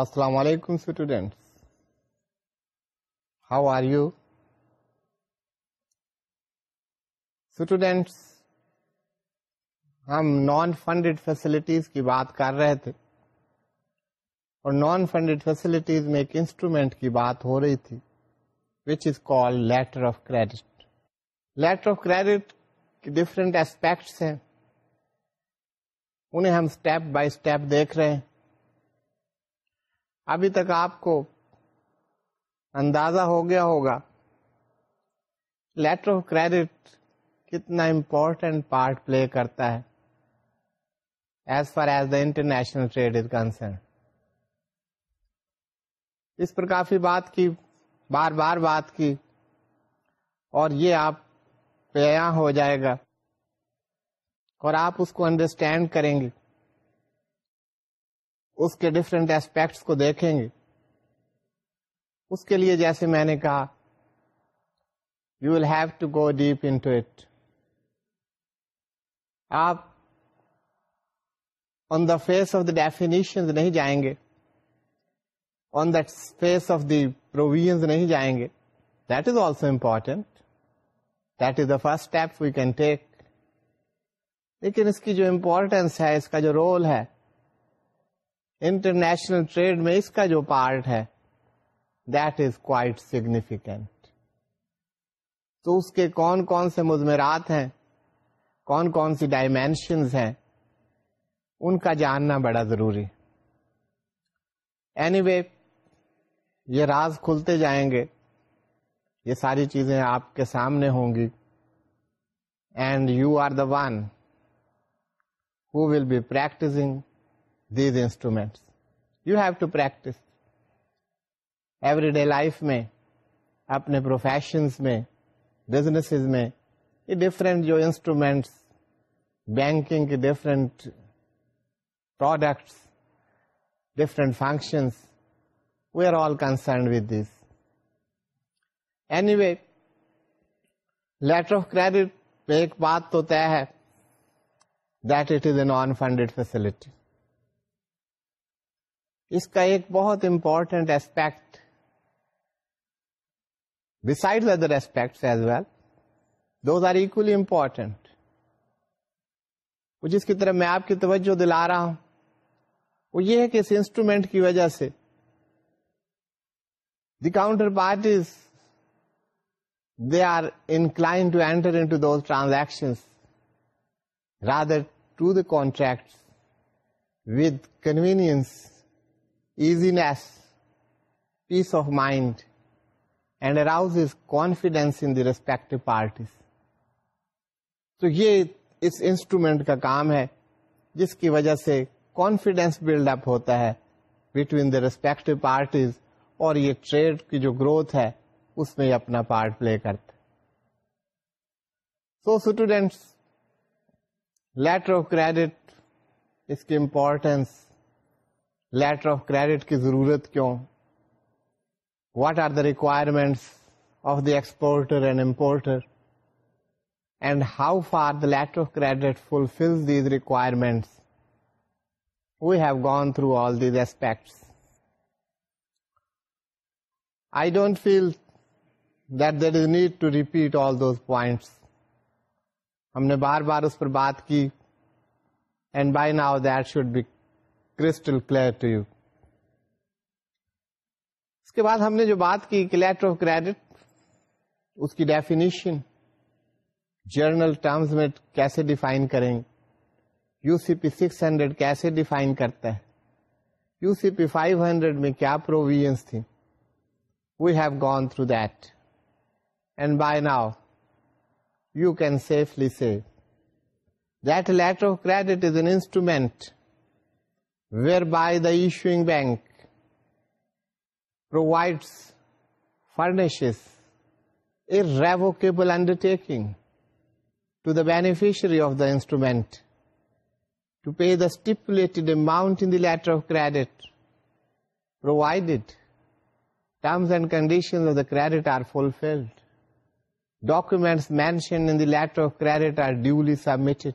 السلام علیکم students how are you students ہم نان فنڈیڈ فیسلٹیز کی بات کر رہے تھے اور نان فنڈیڈ فیسلٹیز میں ایک انسٹرومینٹ کی بات ہو رہی تھی which is call letter of credit letter of credit کے ڈفرینٹ اسپیکٹس ہیں انہیں ہم اسٹیپ بائی اسٹیپ دیکھ رہے ہیں ابھی تک آپ کو اندازہ ہو گیا ہوگا لیٹر آف کریڈٹ کتنا امپورٹینٹ پارٹ پلے کرتا ہے as far as the international trade is concern اس پر کافی بات کی بار بار بات کی اور یہ آپ پیا ہو جائے گا اور آپ اس کو انڈرسٹینڈ کریں گے اس کے ڈفرینٹ ایسپیکٹس کو دیکھیں گے اس کے لیے جیسے میں نے کہا you will have to go deep into it آپ on the face of the definition نہیں جائیں گے on the face of the provision نہیں جائیں گے that is also important that is the first step we can take لیکن اس کی جو امپورٹینس ہے اس کا جو رول ہے انٹرنیشنل ٹریڈ میں اس کا جو پارٹ ہے دیٹ از کوائٹ سیگنیفیکینٹ تو اس کے کون کون سے مزمرات ہیں کون کون سی ڈائمینشنز ہیں ان کا جاننا بڑا ضروری اینی anyway, وے یہ راز کھلتے جائیں گے یہ ساری چیزیں آپ کے سامنے ہوں گی and you are the one who will be practising these instruments you have to practise every day life میں اپنے پروفیشنس میں بزنس میں یہ ڈفرینٹ جو انسٹرومینٹس بینکنگ کے different products different functions we are all concerned with this anyway letter of credit پہ ایک بات تو طے ہے that it is a non funded facility اس کا ایک بہت important aspect decide other aspects as well those are equally important جس کی طرح میں آپ کی توجہ دلا رہا ہوں وہ یہ ہے کہ اس انسٹرومینٹ کی وجہ سے the counterparties they are incline to enter into those transaction rather to the contract with convenience easiness peace of mind and arouse as confidence in the respective parties تو یہ اس انسٹرومینٹ کا کام ہے جس کی وجہ سے کانفیڈینس بلڈ اپ ہوتا ہے بٹوین دا ریسپیکٹو پارٹیز اور یہ ٹریڈ کی جو گروتھ ہے اس میں اپنا پارٹ پلے کرتا so students letter of credit اس کی امپورٹینس لیٹر آف کریڈٹ کی ضرورت کیوں what are the requirements of the exporter and importer and how far the letter of credit fulfil these requirements we have gone through all these aspects I don't feel that there is need to repeat all those points ہم نے بار بار اس پر بات کی and by now that should be crystal اس کے بعد ہم نے جو بات کی کہ آف کریڈٹ اس کی ڈیفینیشن جرنل ٹرمز میں کیسے ڈیفائن کریں U C P six hundred کیسے ڈیفائن کرتا ہے U C P five hundred میں کیا پروویژنس تھی we have gone through that and by now you can safely say that letter of credit is an instrument whereby the issuing bank provides, furnishes irrevocable undertaking to the beneficiary of the instrument to pay the stipulated amount in the letter of credit, provided terms and conditions of the credit are fulfilled, documents mentioned in the letter of credit are duly submitted.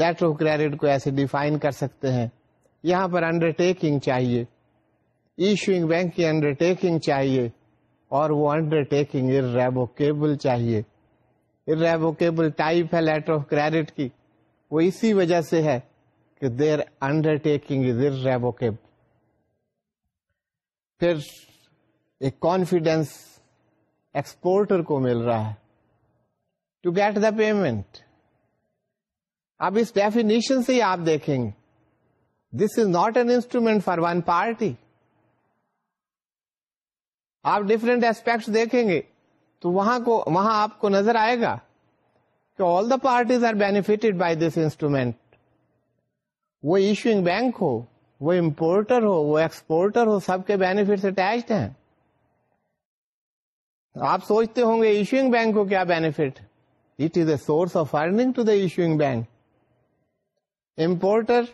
Letter of credit کو ایسے define کر سکتے ہیں یہاں پر undertaking چاہیے issuing bank کی undertaking چاہیے اور وہ انڈر ٹیکنگ ریبوکیبل چاہیے ار ٹائپ ہے لیٹر آف کریڈٹ کی وہ اسی وجہ سے ہے کہ there undertaking is irrevocable پھر ایک کانفیڈینس ایکسپورٹر کو مل رہا ہے ٹو گیٹ دا پیمنٹ اب اس ڈیفینیشن سے ہی آپ دیکھیں گے this is not an instrument for one party آپ ڈفرینٹ ایسپیکٹس دیکھیں گے تو وہاں کو وہاں آپ کو نظر آئے گا کہ all the parties are benefited by this instrument وہ ایشوئنگ بینک ہو وہ امپورٹر ہو وہ ایکسپورٹر ہو سب کے بینیفٹ اٹیچڈ ہیں آپ سوچتے ہوں گے ایشوئنگ بینک کو کیا benefit it is a source of earning to the issuing bank importer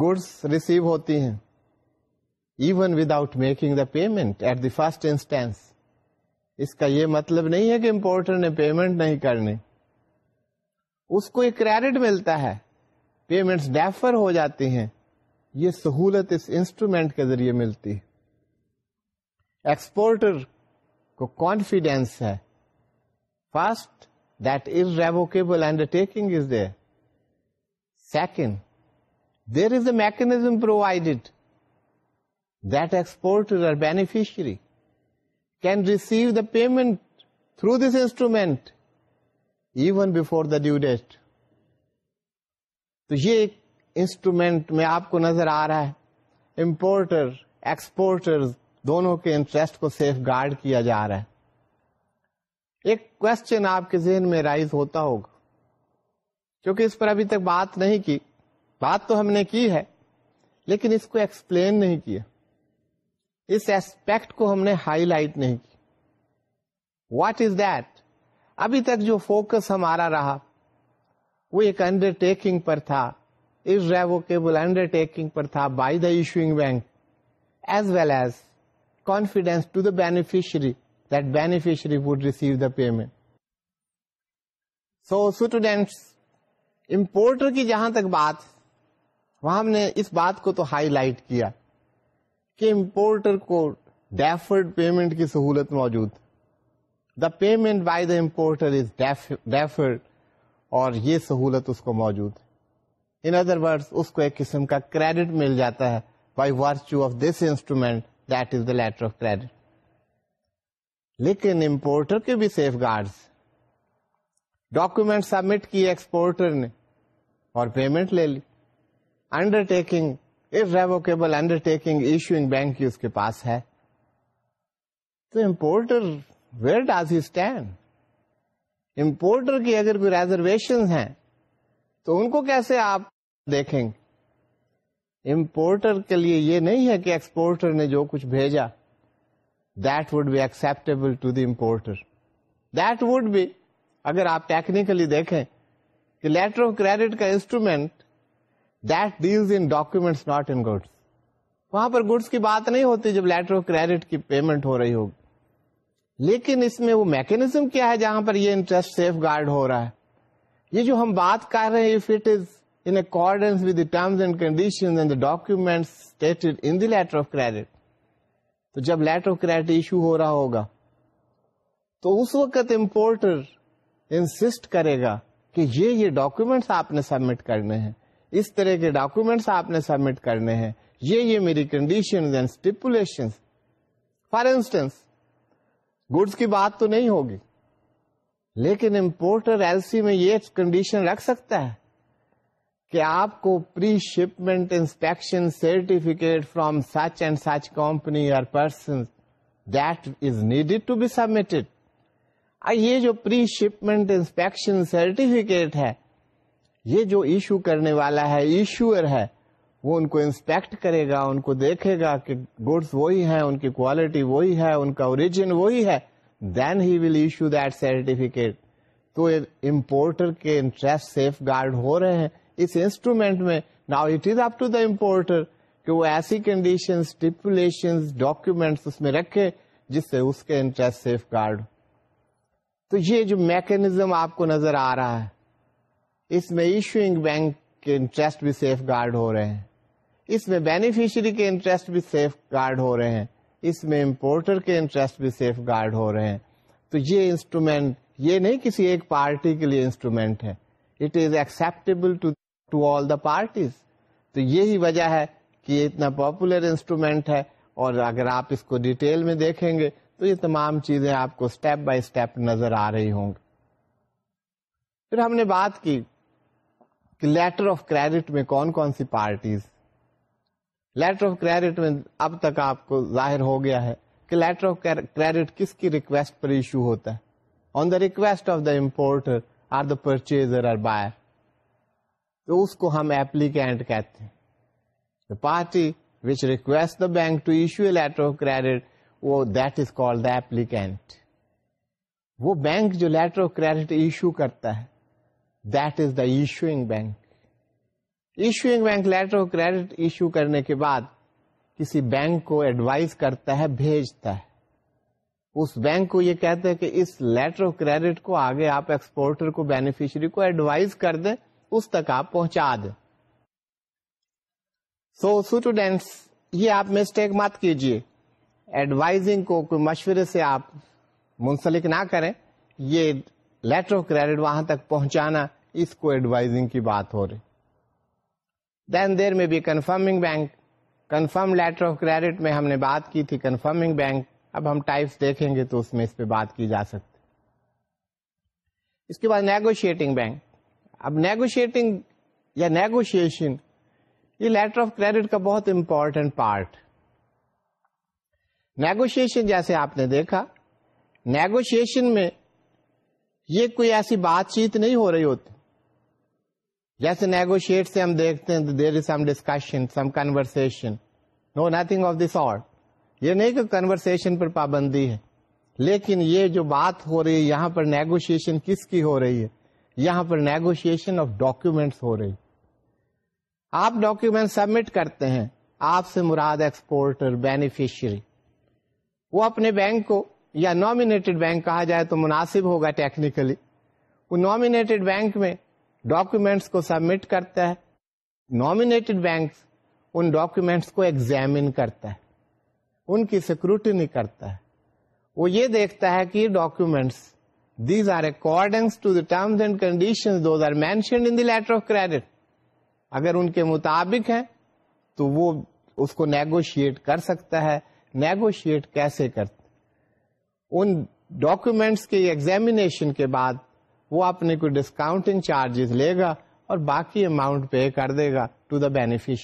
goods receive ہوتی ہیں even without making the payment at the first instance اس کا یہ مطلب نہیں ہے کہ امپورٹر نے پیمنٹ نہیں کرنی اس کو ایک کریڈٹ ملتا ہے پیمنٹس ڈیفر ہو جاتی ہیں یہ سہولت اس انسٹرومینٹ کے ذریعے ملتی ایکسپورٹر کو کانفیڈینس ہے first that revocable undertaking is there second there is a mechanism or beneficiary can receive the payment through this instrument even before the due date تو یہ انسٹرومینٹ میں آپ کو نظر آ رہا ہے امپورٹر ایکسپورٹر دونوں کے انٹرسٹ کو سیف گارڈ کیا جا رہا ہے ایک کوشچن آپ کے ذہن میں رائز ہوتا ہوگا کیونکہ اس پر ابھی تک بات نہیں کی بات تو ہم نے کی ہے لیکن اس کو ایکسپلین نہیں کیا اس ایسپیکٹ کو ہم نے ہائی لائٹ نہیں کی واٹ از دیٹ ابھی تک جو فوکس ہمارا رہا وہ ایک انڈر ٹیکنگ پر تھا از ریوکیبل انڈر ٹیکنگ پر تھا by the issuing bank as well as confidence to the that beneficiary would receive the payment so students importer کی جہاں تک بات وہاں ہم نے اس بات کو تو ہائی لائٹ کیا کہ امپورٹر کو ڈیفرڈ پیمنٹ کی سہولت موجود the payment by the importer is deferred اور یہ سہولت اس کو موجود ان ادر ورڈ اس کو ایک قسم کا کریڈٹ مل جاتا ہے by virtue of this instrument that is the letter of credit لیکن امپورٹر کے بھی سیف گارڈس ڈاکومینٹ سبمٹ کی ایکسپورٹر نے اور پیمنٹ لے لی undertaking revocable undertaking issuing bank کی اس کے پاس ہے تو importer where does he stand importer کی اگر کوئی ریزرویشن ہیں تو ان کو کیسے آپ دیکھیں گے امپورٹر کے لیے یہ نہیں ہے کہ ایکسپورٹر نے جو کچھ بھیجا that would be acceptable to the importer that would be اگر آپ ٹیکنیکلی دیکھیں کہ لیٹر آف کریڈٹ کا instrument that deals in documents not in goods وہاں پر گڈس کی بات نہیں ہوتی جب لیٹر آف کریڈٹ کی پیمنٹ ہو رہی ہوگی لیکن اس میں وہ میکنیزم کیا ہے جہاں پر یہ انٹرسٹ سیف گارڈ ہو رہا ہے یہ جو ہم بات کر رہے ہیں if it is in in accordance with terms and condition documents the letter of credit تو جب لیٹر آف کریڈٹ ایشو ہو رہا ہوگا تو اس وقت امپورٹر انسٹ کرے گا کہ جی، یہ یہ ڈاکومینٹس آپ نے سبمٹ کرنے ہیں اس طرح کے ڈاکومینٹس آپ نے سبمٹ کرنے ہیں یہ یہ میری condition and stipulation for instance goods کی بات تو نہیں ہوگی لیکن امپورٹر ایل سی میں یہ کنڈیشن رکھ سکتا ہے کہ آپ کو pre shipment inspection certificate from such and such company or person that is needed to be submitted یہ جو پری شپمنٹ انسپیکشن سرٹیفکیٹ ہے یہ جو ایشو کرنے والا ہے ہے وہ ان کو انسپیکٹ کرے گا ان کو دیکھے گا کہ گڈس وہی ہیں ان کی کوالٹی وہی ہے ان کا اوریجن وہی ہے then he will issue that certificate تو امپورٹر کے انٹرسٹ سیف گارڈ ہو رہے ہیں اس انسٹرومینٹ میں now it is up to the importer کہ وہ ایسی کنڈیشن ڈاکیومینٹس اس میں رکھے جس سے اس کے انٹرسٹ سیف گارڈ تو یہ جو میکنزم آپ کو نظر آ رہا ہے اس میں ایشوئنگ بینک کے انٹرسٹ بھی سیف گارڈ ہو رہے ہیں اس میں بینیفیشری کے انٹرسٹ بھی سیف گارڈ ہو رہے ہیں اس میں امپورٹر کے انٹرسٹ بھی سیف گارڈ ہو رہے ہیں تو یہ انسٹرومینٹ یہ نہیں کسی ایک پارٹی کے لیے انسٹرومینٹ ہے it is acceptable to all the parties تو یہی وجہ ہے کہ یہ اتنا پاپولر انسٹرومینٹ ہے اور اگر آپ اس کو ڈیٹیل میں دیکھیں گے تو یہ تمام چیزیں آپ کو اسٹیپ بائی اسٹیپ نظر آ رہی ہوں گی پھر ہم نے بات کی کہ لیٹر آف کریڈٹ میں کون کون سی پارٹیز لیٹر آف کریڈٹ میں اب تک آپ کو ظاہر ہو گیا ہے کہ لیٹر آف کریڈٹ کس کی ریکویسٹ پر ایشو ہوتا ہے on the request of the importer or the purchaser or buyer تو اس کو ہم ایپلیکینٹ کہتے ہیں party which request the bank to issue a letter of credit وہ that is call the applicant وہ بینک جو لیٹر آف کریڈٹ ایشو کرتا ہے that is the issuing bank issuing bank letter of credit issue کرنے کے بعد کسی bank کو ایڈوائز کرتا ہے بھیجتا ہے اس بینک کو یہ کہتا ہے کہ اس لیٹر آف کریڈٹ کو آگے آپ ایکسپورٹر کو بینیفیشری کو ایڈوائز کر دیں اس تک آپ پہنچا دیں سو اسٹوڈینٹس یہ آپ مسٹیک مت کیجیے ایڈوائزنگ کو کوئی مشورے سے آپ منسلک نہ کریں یہ لیٹر آف کریڈٹ وہاں تک پہنچانا اس کو ایڈوائزنگ کی بات ہو رہی دین دیر میں بھی confirming bank confirm letter of credit میں ہم نے بات کی تھی کنفرمنگ بینک اب ہم ٹائپس دیکھیں گے تو اس میں اس پہ بات کی جا سکتی اس کے بعد نیگوشیٹنگ بینک اب نیگوشیٹنگ یا نیگوشیشن یہ لیٹر آف کریڈٹ کا بہت امپورٹینٹ پارٹ ہے نیگوشیشن جیسے آپ نے دیکھا نیگوشیشن میں یہ کوئی ایسی بات چیت نہیں ہو رہی ہوتی جیسے نیگوشیٹ سے ہم دیکھتے ہیں there is some discussion some conversion no nothing of this art یہ نہیں کہ کنورسن پر پابندی ہے لیکن یہ جو بات ہو رہی ہے یہاں پر نیگوشیشن کس کی ہو رہی ہے یہاں پر نیگوشیشن آف ڈاکومینٹس ہو رہی آپ ڈاکومینٹ سبمٹ کرتے ہیں آپ سے مراد ایکسپورٹر بینیفیشری وہ اپنے بینک کو یا نامنیٹڈ بینک کہا جائے تو مناسب ہوگا ٹیکنیکلی وہ نامنیٹڈ بینک میں ڈاکومینٹس کو سبمٹ کرتا ہے نامنیٹڈ بینک ان ڈاکومینٹس کو ایگزامن کرتا ہے ان کی سیکورٹی کرتا ہے وہ یہ دیکھتا ہے کہ documents these are to the terms and condition are in of credit اگر ان کے مطابق ہیں تو وہ اس کو نیگوشیٹ کر سکتا ہے نیگوشیٹ کیسے کرتے ان ڈاکومینٹس کے کے بعد وہ اپنے کو ڈسکاؤنٹنگ چارجز لے گا اور باقی اماؤنٹ پے کر دے گا ٹو دا بیفری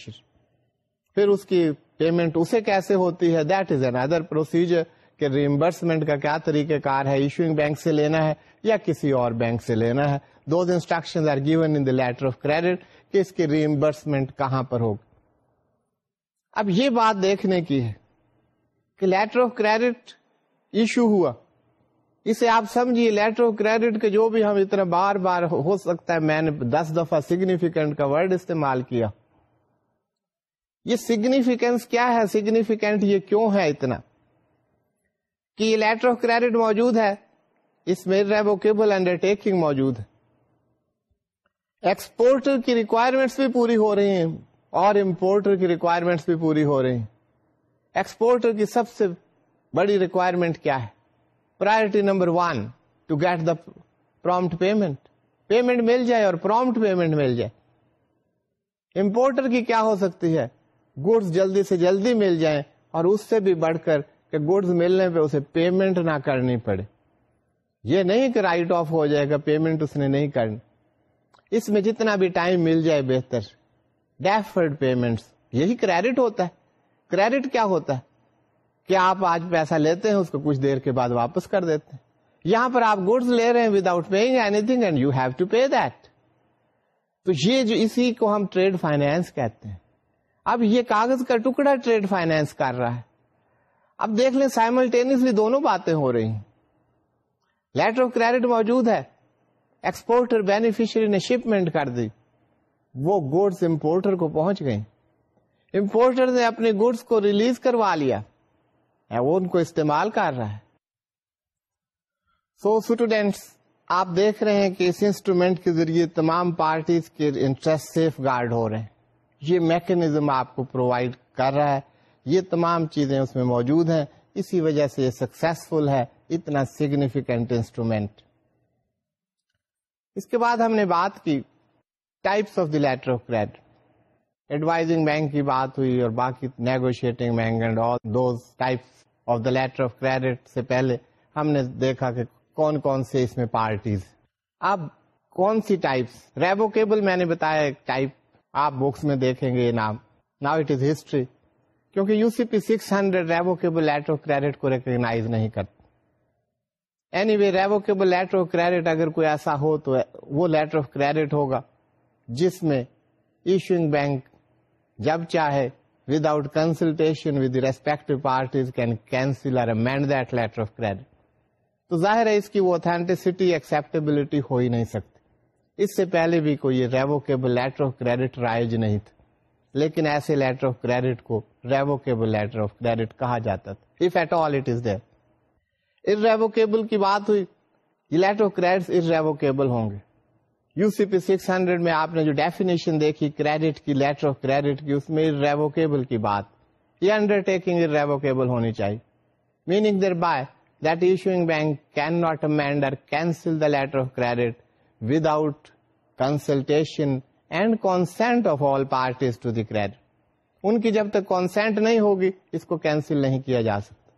پھر اس کی پیمنٹ اسے کیسے ہوتی ہے that is N other procedure کہ ریمبرسمنٹ کا کیا طریقہ کار ہے ایشوئنگ بینک سے لینا ہے یا کسی اور بینک سے لینا ہے those instruction are given in the letter of credit کہ اس کی ریمبرسمنٹ کہاں پر ہوگی اب یہ بات دیکھنے کی ہے کہ لیٹر آف کریڈٹ ایشو ہوا اسے آپ سمجھیے لیٹر آف کریڈٹ کے جو بھی ہم اتنا بار بار ہو سکتا ہے میں نے دس دفعہ سگنیفیکینٹ کا ورڈ استعمال کیا یہ سگنیفیکینس کیا ہے سگنیفیکینٹ یہ کیوں ہے اتنا کہ یہ لیٹر آف کریڈٹ موجود ہے اس میں انڈر انڈرٹیکنگ موجود ہے ایکسپورٹر کی ریکوائرمنٹس بھی پوری ہو رہی ہیں اور امپورٹر کی ریکوائرمنٹس بھی پوری ہو رہی ہیں ایکسپورٹر کی سب سے بڑی ریکوائرمنٹ کیا ہے priority number one to get the prompt payment payment مل جائے اور پرومٹ پیمنٹ مل جائے امپورٹر کی کیا ہو سکتی ہے گوڈس جلدی سے جلدی مل جائیں اور اس سے بھی بڑھ کر کہ گوڈس ملنے پہ اسے پیمنٹ نہ کرنی پڑے یہ نہیں کہ رائٹ آف ہو جائے گا پیمنٹ اس نے نہیں کرنی اس میں جتنا بھی ٹائم مل جائے بہتر ڈیفرڈ پیمنٹ یہی کریڈٹ ہوتا ہے کریڈٹ کیا ہوتا ہے کہ آپ آج پیسہ لیتے ہیں اس کو کچھ دیر کے بعد واپس کر دیتے ہیں یہاں پر آپ گڈس لے رہے ہیں without paying anything and you have to pay that تو یہ جو اسی کو ہم ٹریڈ فائنینس کہتے ہیں اب یہ کاغذ کا ٹکڑا ٹریڈ فائنینس کر رہا ہے اب دیکھ لیں سائملٹینسلی دونوں باتیں ہو رہی ہیں لیٹر آف کریڈٹ موجود ہے ایکسپورٹر بینیفیشری نے شپمنٹ کر دی وہ گوڈس امپورٹر کو پہنچ گئے امپورٹر نے اپنے گڈس کو ریلیز کروا لیا وہ ان کو استعمال کر رہا ہے سو so, اسٹوڈینٹس آپ دیکھ رہے ہیں کہ اس انسٹرومینٹ کے ذریعے تمام پارٹیز کے انٹرسٹ سیف گارڈ ہو رہے ہیں یہ میکنیزم آپ کو پرووائڈ کر رہا ہے یہ تمام چیزیں اس میں موجود ہیں اسی وجہ سے یہ سکسیسفل ہے اتنا سگنیفیکینٹ انسٹرومینٹ اس کے بعد ہم نے بات کی types of the letter of credit advising bank کی بات ہوئی اور باقی negotiating bank and all those of of the letter credit سے پہلے ہم نے دیکھا کہ کون کون سے اس میں پارٹیز اب کون سی ٹائپس ریووکیبل میں نے بتایا ایک ٹائپ آپ بکس میں دیکھیں گے یہ نام ناؤ اٹ از ہسٹری کیونکہ U C P six hundred revocable letter of credit کو ریکگنائز نہیں کرتا anyway revocable letter of credit اگر کوئی ایسا ہو تو وہ لیٹر آف کریڈٹ ہوگا جس میں ایشوئنگ بینک جب چاہے ود آؤٹ اوتھینٹسٹی ایکسپٹیبلٹی ہو ہی نہیں سکتی اس سے پہلے بھی کوئی ریووکیبل لیٹر آف کریڈٹ رائج نہیں تھا لیکن ایسے لیٹر آف کریڈٹ کو ریووکیبل لیٹر آف کریڈٹ کہا جاتا تھا کی بات ہوئی یہ لیٹر آف کریڈ اروکیبل ہوں گے U C P six hundred میں آپ نے جو ڈیفینیشن دیکھی کریڈٹ کی لیٹر آف کریڈٹ کی اس میں ریووکیبل کی بات یہ انڈر ٹیکنگ ریووکیبل ہونی چاہیے meaning thereby that issuing bank can not amend or cancel the letter of credit without consultation and consent of all parties to the credit ان کی جب تک کانسینٹ نہیں ہوگی اس کو کینسل نہیں کیا جا سکتا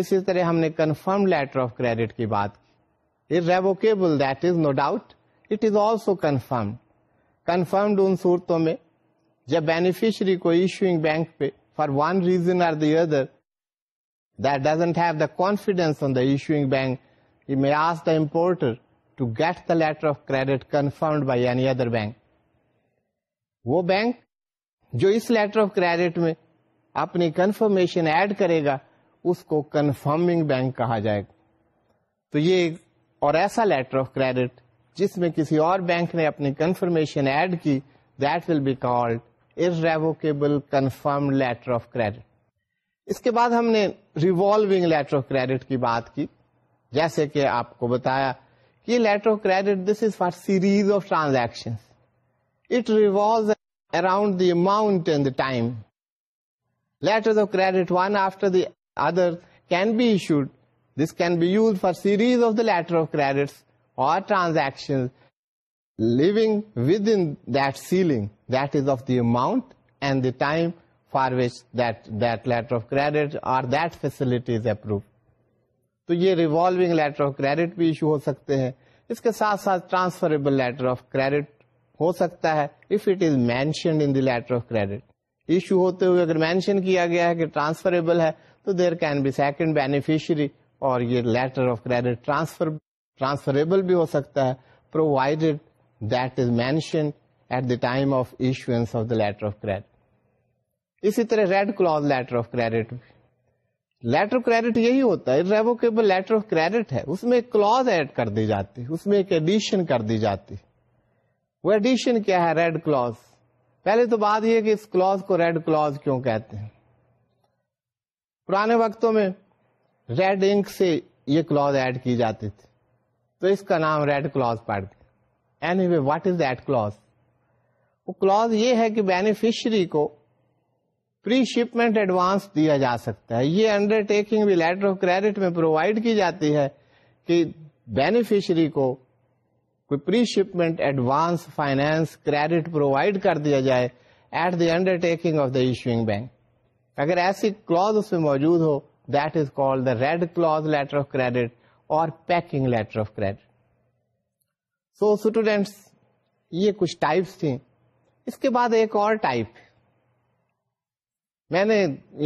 اسی طرح ہم نے کنفرم لیٹر آف کریڈٹ کی بات کی revocable that is no doubt it is also confirmed ان صورتوں میں جب بینیفیشری کو ایشوئنگ بینک پہ for one reason or the other that doesn't have the confidence on the issuing bank you may ask the importer to get the letter of credit confirmed by any other bank وہ bank جو اس letter of credit میں اپنی confirmation add کرے گا اس کو confirming bank کہا جائے گا تو یہ اور ایسا لیٹر آف کریڈٹ جس میں کسی اور بینک نے اپنی کنفرمیشن ایڈ کی that will be irrevocable confirm letter of credit اس کے بعد ہم نے ریوالوگ لیٹر آف کریڈٹ کی بات کی جیسے کہ آپ کو بتایا کہ letter of credit this is for series of transaction it revolves around the amount and the time letter the other can be issued this can be use for series of the letter of credit transaction amount and ceiling that is of the amount and the time for which facility of approved اور یہ revolving letter of credit بھی issue ہو سکتے ہیں اس کے ساتھ ساتھ ٹرانسفریبل لیٹر آف کریڈٹ ہو سکتا ہے if it is mentioned in the letter of credit issue ہوتے ہوئے اگر مینشن کیا گیا ہے کہ ٹرانسفریبل ہے تو there can be second beneficiary اور یہ letter of credit transfer transferable بھی ہو سکتا ہے provided that is mention at the time of issuance of the letter of credit اسی طرح red clause letter of credit letter of credit یہی ہوتا ہے ریووکیبل لیٹر آف کریڈٹ ہے اس میں ایک کلوز ایڈ کر دی جاتی اس میں ایک ایڈیشن کر دی جاتی وہ ایڈیشن کیا ہے ریڈ کلوز پہلے تو بات یہ کہ اس کلوز کو ریڈ کلوز کیوں کہتے ہیں پرانے وقتوں میں ریڈ انک سے یہ کلوز ایڈ کی جاتی تھی تو اس کا نام ریڈ کلوز پڑ what is that clause clause وہ یہ ہے کہ بینیفیشری کو پری شپمنٹ ایڈوانس دیا جا سکتا ہے یہ انڈر ٹیکنگ بھی لیٹر آف کریڈٹ میں پرووائڈ کی جاتی ہے کہ بینیفیشری کو pre shipment advance finance credit provide کر دیا جائے at the undertaking of the issuing bank اگر ایسی کلوز اس میں موجود ہو that is call the red clause letter of credit اور packing letter of credit so students یہ کچھ ٹائپس تھیں اس کے بعد ایک اور ٹائپ میں نے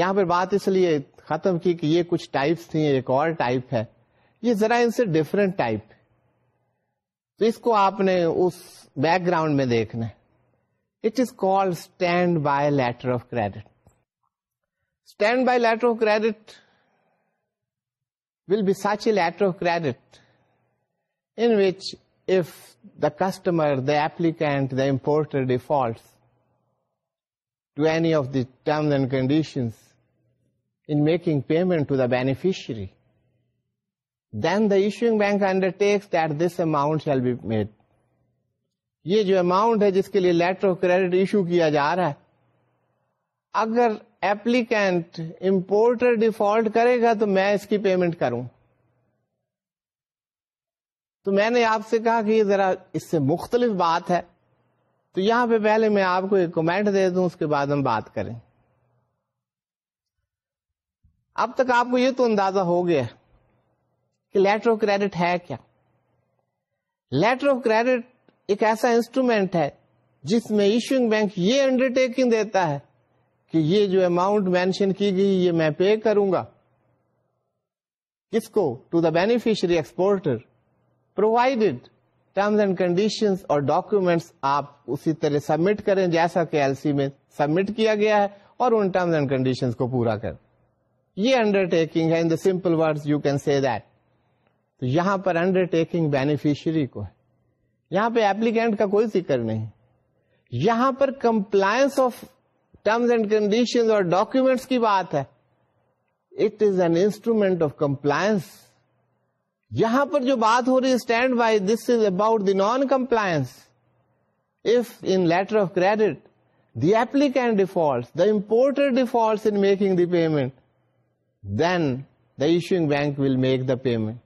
یہاں پہ بات اس لیے ختم کی کہ یہ کچھ ٹائپس تھیں ایک اور ٹائپ ہے یہ ذرا ان سے ڈفرینٹ ٹائپ تو اس کو آپ نے اس بیک گراؤنڈ میں دیکھنا it is call standby letter of credit standby letter of credit will be such a letter of credit in which if the customer, the applicant, the importer defaults to any of the terms and conditions in making payment to the beneficiary, then the issuing bank undertakes that this amount shall be made. یہ جو amount ہے جس کے لیے letter of credit issue کیا جا رہا ہے اگر ایپلیکینٹ امپورٹر ڈیفالٹ کرے گا تو میں اس کی پیمنٹ کروں تو میں نے آپ سے کہا کہ یہ ذرا اس سے مختلف بات ہے تو یہاں پہ پہلے میں آپ کو ایک کمنٹ دے دوں اس کے بعد ہم بات کریں اب تک آپ کو یہ تو اندازہ ہو گیا کہ لیٹر آف کریڈٹ ہے کیا لیٹر آف کریڈٹ ایک ایسا انسٹرومینٹ ہے جس میں ایشوئنگ بینک یہ انڈر ٹیکنگ دیتا ہے کہ یہ جو اماؤنٹ مینشن کی گئی یہ میں پے کروں گا کس کو to the beneficiary exporter provided terms and condition اور ڈاکومینٹس آپ اسی طرح سبمٹ کریں جیسا کہ ایل سی میں سبمٹ کیا گیا ہے اور ان ٹرمز اینڈ کنڈیشن کو پورا کریں یہ انڈر ٹیکنگ ہے یہاں پہ ایپلیکینٹ کا کوئی ذکر نہیں یہاں پر compliance of terms and condition اور ڈاکومینٹس کی بات ہے it is an instrument of compliance یہاں پر جو بات ہو رہی ہے standby this is about the non compliance of in letter of credit the applicant default the importer default in making the payment then the issuing bank will make the payment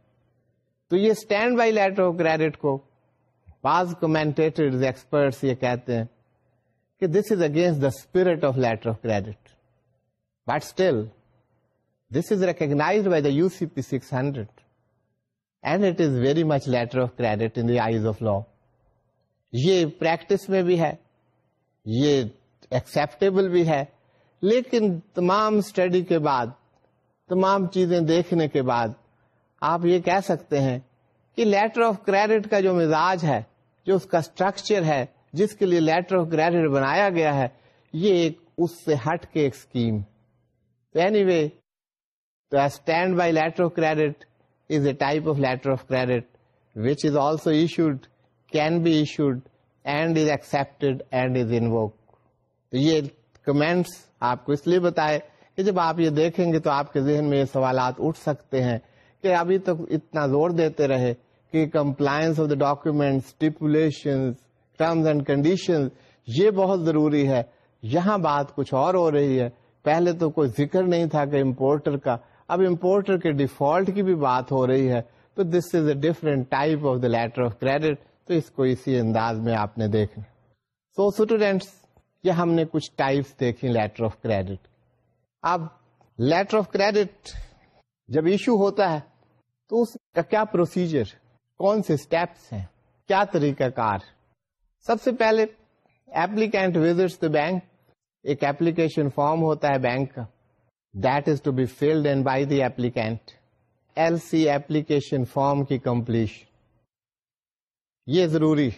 تو یہ standby letter of credit کو بعض کمینٹیٹ experts یہ کہتے ہیں کہ this is against the spirit of letter of credit but still this is recognised by the U C P six hundred and it is very much letter of credit in eyes of law یہ practice میں بھی ہے یہ acceptable بھی ہے لیکن تمام study کے بعد تمام چیزیں دیکھنے کے بعد آپ یہ کہہ سکتے ہیں کہ لیٹر آف کریڈٹ کا جو مزاج ہے جو اس کا اسٹرکچر ہے جس کے لیے لیٹر آف گریجویٹ بنایا گیا ہے یہ ایک اس سے ہٹ کے ایک اسکیم تو anyway standby letter of credit credit is a type of of letter which is also issued can be issued and is accept and is in یہ کمینٹس آپ کو اس لیے بتائے کہ جب آپ یہ دیکھیں گے تو آپ کے ذہن میں یہ سوالات اٹھ سکتے ہیں کہ ابھی تک اتنا زور دیتے رہے کہ compliance of the documents terms and condition یہ بہت ضروری ہے یہاں بات کچھ اور ہو رہی ہے پہلے تو کوئی ذکر نہیں تھا کہ امپورٹر کا اب امپورٹر کے ڈیفالٹ کی بھی بات ہو رہی ہے تو this is a different type of the letter of credit تو اس کو اسی انداز میں آپ نے دیکھنا سو اسٹوڈینٹس یہ ہم نے کچھ ٹائپس دیکھی لیٹر آف کریڈٹ اب لیٹر آف کریڈٹ جب ایشو ہوتا ہے تو اس کا کیا پروسیجر کون سے اسٹیپس ہیں کیا طریقہ کار سب سے پہلے ایپلیکینٹ وزٹ دا بینک ایک ایپلیکیشن فارم ہوتا ہے بینک کا that is to be filled and by the applicant L C application form کی کمپلیش یہ ضروری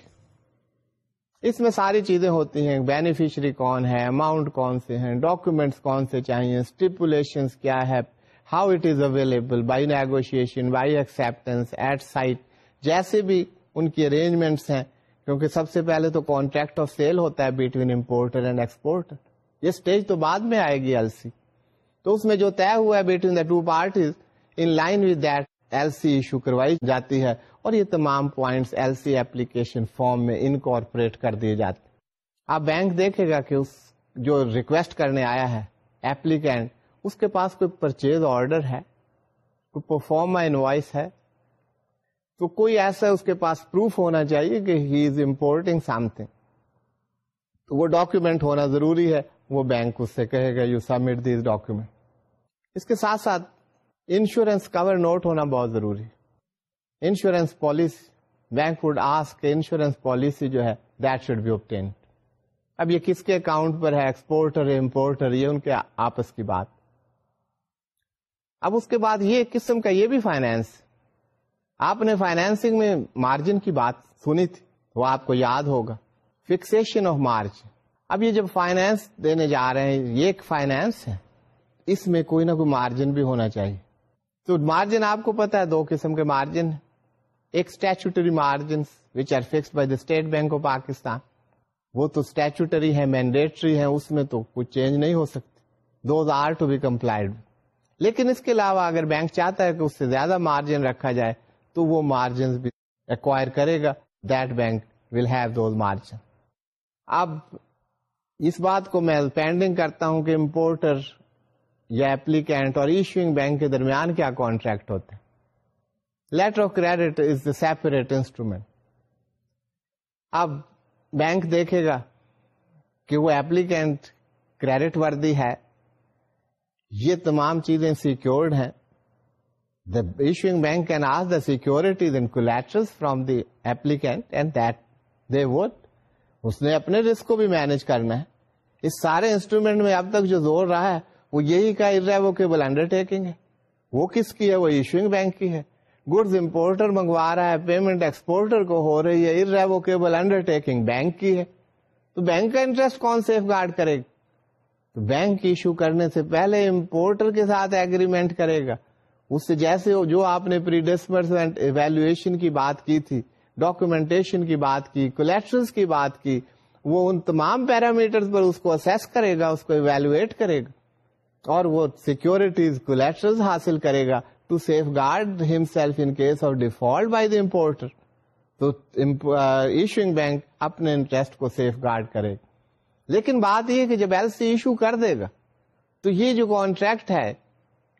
اس میں ساری چیزیں ہوتی ہیں بینیفیشری کون ہے اماؤنٹ کون سے ہیں ڈاکومینٹس کون سے چاہیے اسٹیپولیشن کیا ہے how it is available by negotiation by acceptance at sight جیسے بھی ان کی ارینجمنٹس ہیں کیونکہ سب سے پہلے تو کانٹریکٹ آف سیل ہوتا ہے بٹوین امپورٹر اینڈ ایکسپورٹر یہ اسٹیج تو بعد میں آئے گی ایل سی تو اس میں جو طے ہوا ہے between the two parties in line with that L C issue کروائی جاتی ہے اور یہ تمام point L C application form میں انکارپوریٹ کر دیے جاتے آپ بینک دیکھے گا کہ اس جو ریکویسٹ کرنے آیا ہے ایپلیکینٹ اس کے پاس کوئی پرچیز آرڈر ہے کوئی انوائس ہے تو کوئی ایسا اس کے پاس پروف ہونا چاہیے کہ ہی از امپورٹنگ سم تھنگ تو وہ ڈاکومینٹ ہونا ضروری ہے وہ بینک اس سے کہے گا یو سبمٹ دیز ڈاکومینٹ اس کے ساتھ ساتھ انشورینس کور نوٹ ہونا بہت ضروری insurance policy bank would ask کے انشورینس پالیسی جو ہے دیٹ شوڈ بی اوپٹینڈ اب یہ کس کے اکاؤنٹ پر ہے ایکسپورٹر امپورٹر یہ ان کے آپس کی بات اب اس کے بعد یہ قسم کا یہ بھی فائنینس آپ نے فائنینسنگ میں مارجن کی بات سنی تھی تو آپ کو یاد ہوگا آف مارجن اب یہ جب فائنینس دینے جا رہے ہیں یہ ایک فائنینس ہے اس میں کوئی نہ کوئی مارجن بھی ہونا چاہیے تو مارجن آپ کو پتا ہے دو قسم کے مارجن ایک statutory margin which are fix by the State Bank of Pakistan وہ تو اسٹیچوٹری ہے مینڈیٹری ہے اس میں تو کچھ چینج نہیں ہو سکتی those are to be complied لیکن اس کے علاوہ اگر بینک چاہتا ہے کہ اس سے زیادہ مارجن رکھا جائے تو وہ مارجن بھی ایکوائر کرے گا that bank will have those margin اب اس بات کو میں پینڈنگ کرتا ہوں کہ امپورٹر یا اپلیکینٹ اور ایشوئنگ بینک کے درمیان کیا کانٹریکٹ ہوتے letter of credit is the separate instrument اب بینک دیکھے گا کہ وہ اپلیکینٹ کریڈٹ وردی ہے یہ تمام چیزیں سیکورڈ ہیں the issuing bank can ask the securities and collaterals from the applicant and that they would اس نے اپنے رسک کو بھی مینج کرنا ہے اس سارے انسٹرومینٹ میں اب تک جو زور رہا ہے وہ یہی کا ایریوکیبل انڈر ٹیکنگ ہے وہ کس کی ہے وہ ایشوئنگ بینک کی ہے گڈز امپورٹر منگوا رہا ہے پیمنٹ ایکسپورٹر کو ہو رہی ہے ایریوکیبل انڈر ٹیکنگ بینک کی ہے تو بینک کا انٹرسٹ کون سیف گارڈ کرے گا تو بینک ایشو کرنے سے پہلے امپورٹر کے ساتھ ایگریمنٹ کرے گا اس سے جیسے جو آپ نے پری ڈسبرس ایویلویشن کی بات کی تھی ڈاکومینٹیشن کی بات کی کولیکٹر کی بات کی وہ ان تمام پیرامیٹرز پر اس کو اسیس کرے گا اس کو ایویلویٹ کرے گا اور وہ سیکورٹیز کولیکٹرز حاصل کرے گا to safeguard himself in case of default by the importer تو ایشوئنگ بینک uh, اپنے انٹرسٹ کو سیف گارڈ کرے لیکن بات یہ کہ جب ایل سی ایشو کر دے گا تو یہ جو کانٹریکٹ ہے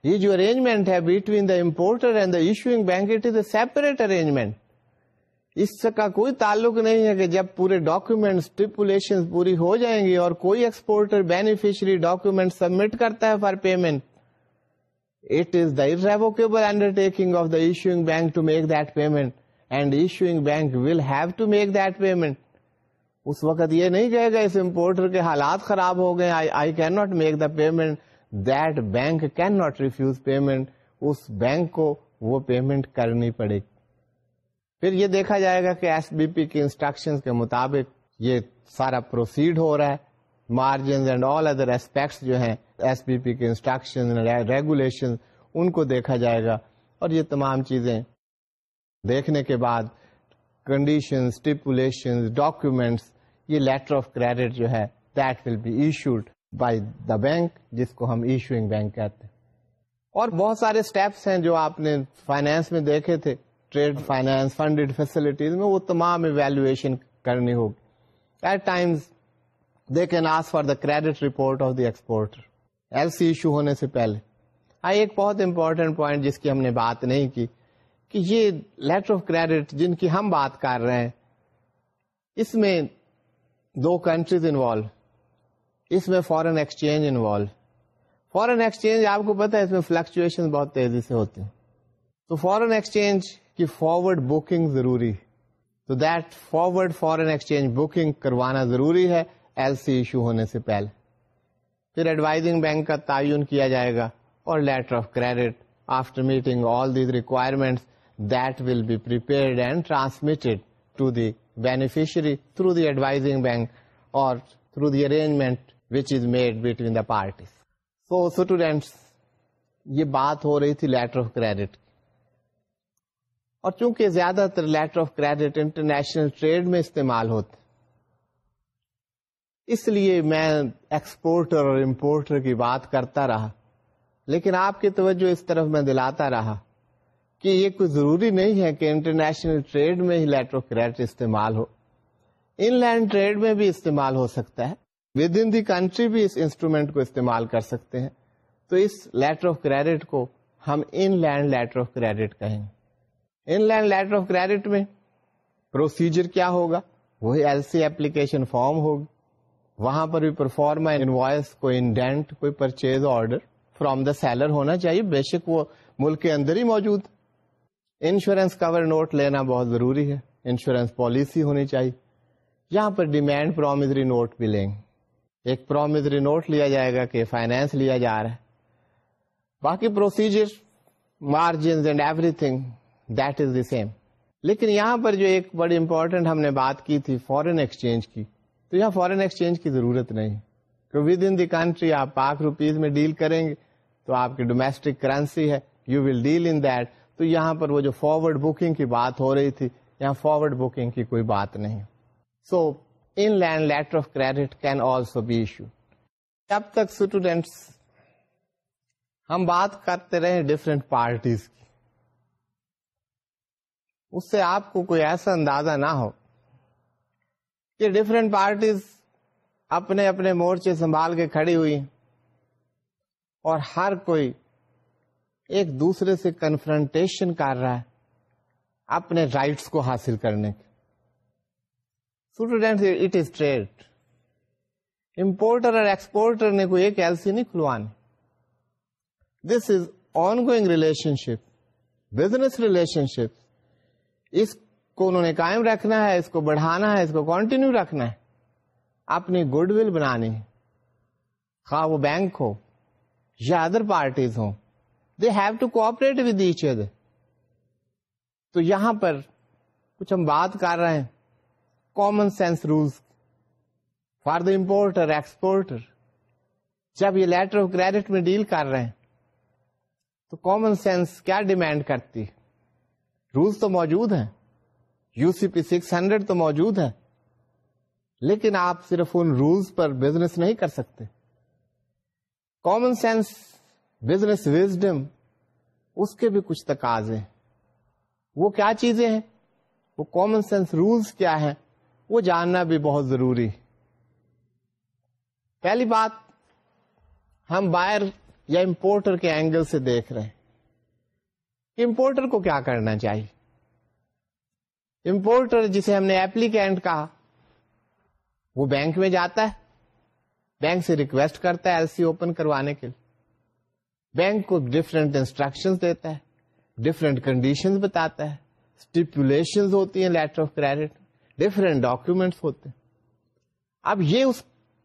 یہ جو ارینجمنٹ ہے between the importer and the issuing bank it is a separate arrangement اس کا کوئی تعلق نہیں ہے کہ جب پورے اسٹیپولیشن پوری ہو جائیں گی اور کوئی ایکسپورٹر بینیفیشری سبمٹ کرتا ہے for payment it is the the of issuing bank to make that payment and issuing bank will have to make that payment اس وقت یہ نہیں کہے گا اس امپورٹر کے حالات خراب ہو گئے I can not make the payment that bank can not refuse payment us bank کو وہ پیمنٹ کرنی پڑے گی پھر یہ دیکھا جائے گا کہ ایس بی پی کی انسٹرکشن کے مطابق یہ سارا پروسیڈ ہو رہا ہے margins and all other aspects جو ہیں ایس بی پی کے انسٹرکشن ریگولیشن ان کو دیکھا جائے گا اور یہ تمام چیزیں دیکھنے کے بعد کنڈیشن اسٹیپولیشن ڈاکیومینٹس یہ لیٹر آف کریڈٹ جو ہے that will be issued by the bank جس کو ہم ایشوئنگ بینک کہتے ہیں اور بہت سارے اسٹیپس ہیں جو آپ نے فائنینس میں دیکھے تھے ٹریڈ فائنینس فنڈیڈ فیسلٹیز میں وہ تمام ایویلویشن کرنی ہوگی at times they can ask for the credit report of exporter L C issue ہونے سے پہلے ہاں، ایک بہت امپورٹینٹ پوائنٹ جس کی ہم نے بات نہیں کی کہ یہ لیٹر آف کریڈٹ جن کی ہم بات کر رہے ہیں اس میں دو کنٹریز انوالو اس میں foreign exchange involve foreign exchange آپ کو پتا ہے اس میں فلکچویشن بہت تیزی سے ہوتی ہیں تو فورن ایکسچینج کی فارورڈ بکنگ ضروری تو that forward foreign exchange booking کروانا ضروری ہے ایل سی ایشو ہونے سے پہلے پھر ایڈوائزنگ بینک کا تعین کیا جائے گا اور letter of credit after meeting all these requirement that will be prepared and transmitted to the beneficiary through the advising bank اور through the arrangement parties. So students یہ بات ہو رہی تھی لیٹر آف کی اور چونکہ زیادہ تر letter of credit international trade میں استعمال ہوتے اس لیے میں ایکسپورٹر اور امپورٹر کی بات کرتا رہا لیکن آپ کی توجہ اس طرف میں دلاتا رہا کہ یہ کوئی ضروری نہیں ہے کہ انٹرنیشنل ٹریڈ میں ہی لیٹر آف کریڈٹ استعمال ہو ان لینڈ ٹریڈ میں بھی استعمال ہو سکتا ہے ود ان دی کنٹری بھی اس انسٹرومینٹ کو استعمال کر سکتے ہیں تو اس لیٹر آف کریڈٹ کو ہم inland letter of credit کہیں گے inland letter of credit میں پروسیجر کیا ہوگا وہی ایل سی ایپلیکیشن فارم ہوگی وہاں پر بھی پرفارم انوائس کوئی ان ڈینٹ کوئی purchase order from the seller ہونا چاہیے بے شک وہ ملک کے اندر ہی موجود انشورینس کور نوٹ لینا بہت ضروری ہے انشورینس پالیسی ہونی چاہیے یہاں پر ڈیمینڈ پرومزری نوٹ بھی لیں گے ایک پرومزری نوٹ لیا جائے گا کہ فائنینس لیا جا رہا ہے باقی procedure and everything that is the same لیکن یہاں پر جو ایک بڑی امپورٹنٹ ہم نے بات کی تھی فورن ایکسچینج کی تو یہاں فورن ایکسچینج کی ضرورت نہیں کہ ود ان دی کنٹری آپ پاک روپیز میں ڈیل کریں گے تو آپ کی ڈومیسٹک کرنسی ہے you will deal in that تو یہاں پر وہ جو فارورڈ بکنگ کی بات ہو رہی تھی یہاں فارورڈ بکنگ کی کوئی بات نہیں so inland letter of credit can also be issue جب تک اسٹوڈینٹس ہم بات کرتے رہے ڈفرینٹ پارٹیز کی اس سے آپ کو کوئی ایسا اندازہ نہ ہو کہ ڈفرینٹ پارٹیز اپنے اپنے مورچے سنبھال کے کھڑی ہوئی اور ہر کوئی ایک دوسرے سے کنفرنٹیشن کر رہا ہے اپنے رائٹس کو حاصل کرنے کے اٹ از ٹریڈ امپورٹر اور ایکسپورٹر نے کوئی ایک ایل سی نہیں کھلوانی this is ongoing relationship business relationship اس کو انہوں نے کائم رکھنا ہے اس کو بڑھانا ہے اس کو کنٹینیو رکھنا ہے اپنی گڈ ول بنانی خواہ وہ بینک ہو یا other parties who they have to cooperate with each other تو یہاں پر کچھ ہم بات کر رہے ہیں common sense rules for the importer exporter جب یہ لیٹر آف کریڈٹ میں ڈیل کر رہے ہیں تو کامن سینس کیا ڈیمانڈ کرتی رولس تو موجود ہیں U C P six hundred تو موجود ہے لیکن آپ صرف ان رولس پر بزنس نہیں کر سکتے کامن سینس بزنس وزڈم اس کے بھی کچھ تقاضے وہ کیا چیزیں ہیں وہ کامن سینس رولس کیا ہیں وہ جاننا بھی بہت ضروری پہلی بات ہم بائر یا امپورٹر کے اینگل سے دیکھ رہے ہیں امپورٹر کو کیا کرنا چاہیے امپورٹر جسے ہم نے ایپلیکینٹ کہا وہ بینک میں جاتا ہے بینک سے ریکویسٹ کرتا ہے ایل سی اوپن کروانے کے لیے بینک کو ڈفرینٹ انسٹرکشن دیتا ہے ڈفرینٹ کنڈیشن بتاتا ہے اسٹیپولیشن ہوتی ہیں letter of credit different documents ہوتے ہیں اب یہ اس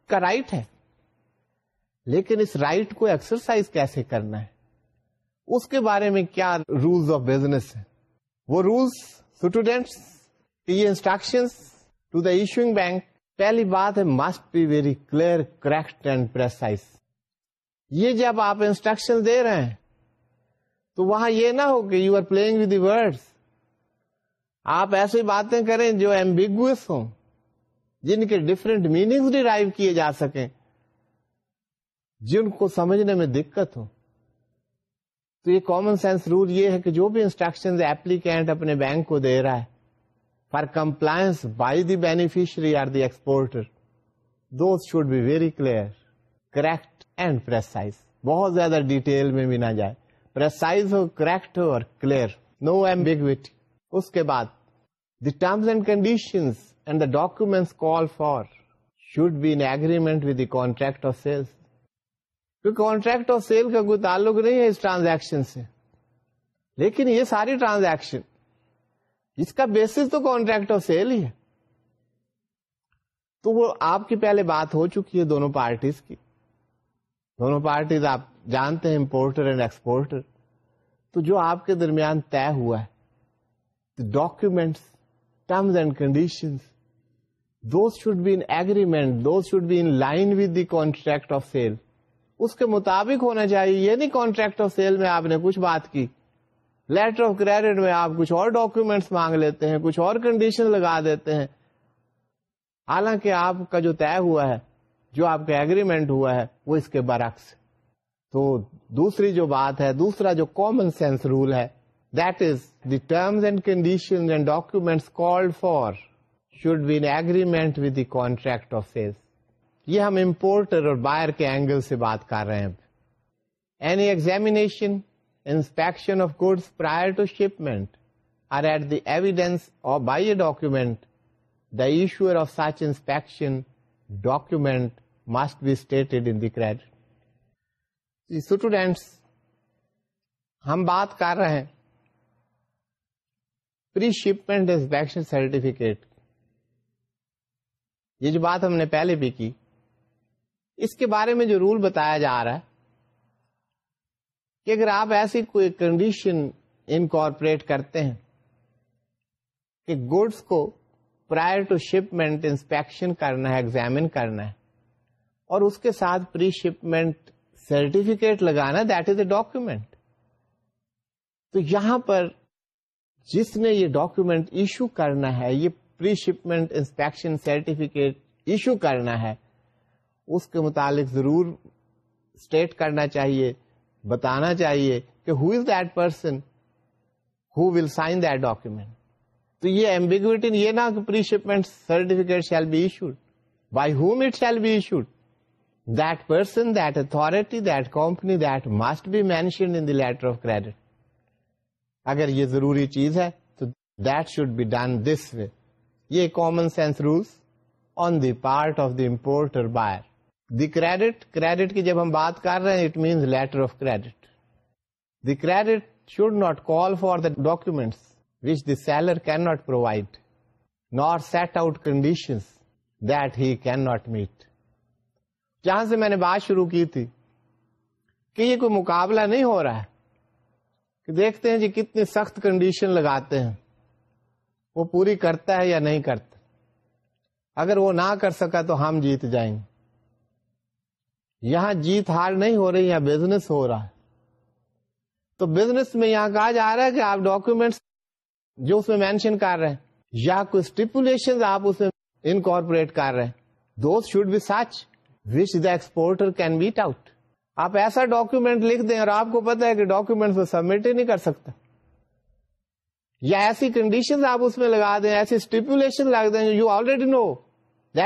کا رائٹ ہے لیکن اس رائٹ کو ایکسرسائز کیسے کرنا ہے اس کے بارے میں کیا رولس آف بزنس ہے وہ رولس اسٹوڈینٹس یہ ٹو دا ایشوئنگ بینک پہلی بات ہے must be very clear correct and precise یہ جب آپ انسٹرکشن دے رہے ہیں تو وہاں یہ نہ ہو کہ you are playing with the words آپ ایسی باتیں کریں جو ایمبیگوس ہوں جن کے ڈفرینٹ میننگ ڈرائیو کیے جا سکیں جن کو سمجھنے میں دقت ہو تو یہ کامن سینس رول یہ ہے کہ جو بھی انسٹرکشن ایپلیکینٹ اپنے بینک کو دے رہا ہے for compliance by the or the exporter those should be very clear correct and precise بہت زیادہ ڈیٹیل میں بھی نہ جائے پرائز ہو کریکٹ ہو اور کلیئر نو ایمبیگوٹی اس کے بعد terms and conditions call for should be an agreement with contract اور کوئی تعلق نہیں ہے اس ٹرانزیکشن سے لیکن یہ ساری ٹرانزیکشن اس کا بیسس تو کانٹریکٹ اور سیل ہی ہے تو وہ آپ کی پہلے بات ہو چکی ہے دونوں پارٹیز کی دونوں پارٹیز آپ جانتے ہیں امپورٹر اینڈ ایکسپورٹر تو جو آپ کے درمیان طے ہوا ہے documents be and line with the contract of sale اس کے مطابق ہونا چاہیے یہ نہیں کانٹریکٹ آف سیل میں آپ نے کچھ بات کی لیٹر آف کریڈٹ میں آپ کچھ اور ڈاکیومینٹس مانگ لیتے ہیں کچھ اور کنڈیشن لگا دیتے ہیں حالانکہ آپ کا جو طے ہوا ہے جو آپ کا ایگریمنٹ ہوا ہے وہ اس کے برعکس تو دوسری جو بات ہے دوسرا جو کامن سینس رول ہے terms and conditions call for should be agreement with the contract of سیس یہ ہم امپورٹر اور بائر کے اینگل سے بات کر رہے ہیں any examination inspection of goods prior to shipment or at the evidence اور by a document the issue of such inspection document must be stated in the credit students ہم بات کر رہے ہیں پری شپمنٹ انسپیکشن سرٹیفکیٹ یہ جو بات ہم نے پہلے بھی کی اس کے بارے میں جو رول بتایا جا رہا ہے کہ اگر آپ ایسی کوئی کنڈیشن انکارپوریٹ کرتے ہیں کہ گڈس کو پرائر ٹو شپمنٹ انسپیکشن کرنا ہے ایگزامن کرنا ہے اور اس کے ساتھ پری شپمنٹ سرٹیفکیٹ لگانا دیٹ از اے ڈاکومینٹ تو یہاں پر جس نے یہ ڈاکومینٹ ایشو کرنا ہے یہ pre shipment inspection certificate issue کرنا ہے اس کے متعلق ضرور اسٹیٹ کرنا چاہیے بتانا چاہیے کہ who is that person who will sign that document تو یہ ایمبیگوٹی یہ نہ کہ pre shipment certificate shall be issued by whom it shall be issued that person that authority that company that must be mentioned in the letter of credit اگر یہ ضروری چیز ہے تو that should be done this way یہ common sense rules on the part of the importer buyer the credit credit کی جب ہم بات کر رہے ہیں it means letter of credit the credit should not call for the documents which the seller can not provide nor set out condition that he can not meet جہاں سے میں نے بات شروع کی تھی کہ یہ کوئی مقابلہ نہیں ہو رہا ہے کہ دیکھتے ہیں جی کتنی سخت کنڈیشن لگاتے ہیں وہ پوری کرتا ہے یا نہیں کرتا اگر وہ نہ کر سکا تو ہم جیت جائیں گے یہاں جیت ہار نہیں ہو رہی یہاں بزنس ہو رہا ہے تو بزنس میں یہاں کہا جا رہا ہے کہ آپ ڈاکومینٹس جو اس میں مینشن کر رہے ہیں یا کوئی اسٹیپولیشن آپ اس میں انکارپوریٹ کر رہے ہیں those should be such which the exporter can beat out آپ ایسا ڈاکومینٹ لکھ دیں اور آپ کو پتا ہے کہ ڈاکومینٹ کو سبمٹ ہی نہیں کر سکتا یا ایسی کنڈیشن آپ اس میں لگا دیں ایسی اسٹیپولیشن لگ دیں you already know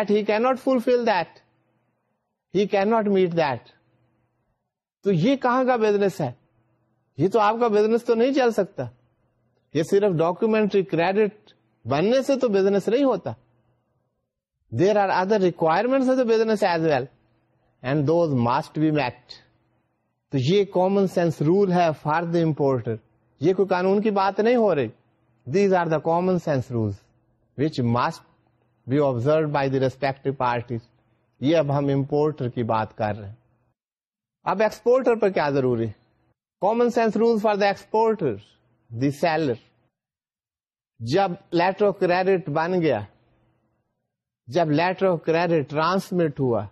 he can not fulfil that he meet that تو یہ کہاں کا بزنس ہے یہ تو آپ کا بزنس تو نہیں چل سکتا یہ صرف ڈاکومینٹری کریڈٹ بننے سے تو بزنس نہیں ہوتا there are other requirement of the business as well and those must be met تو یہ کامن سینس رول ہے فار دا امپورٹر یہ کوئی قانون کی بات نہیں ہو رہی these are the common sense rules which must be observe by the respect parties یہ اب ہم امپورٹر کی بات کر رہے ہیں اب ایکسپورٹر پر کیا ضروری common sense rule for the exporter the seller جب لیٹر آف کریڈٹ بن گیا جب لیٹر آف کریڈٹ ٹرانسمٹ ہوا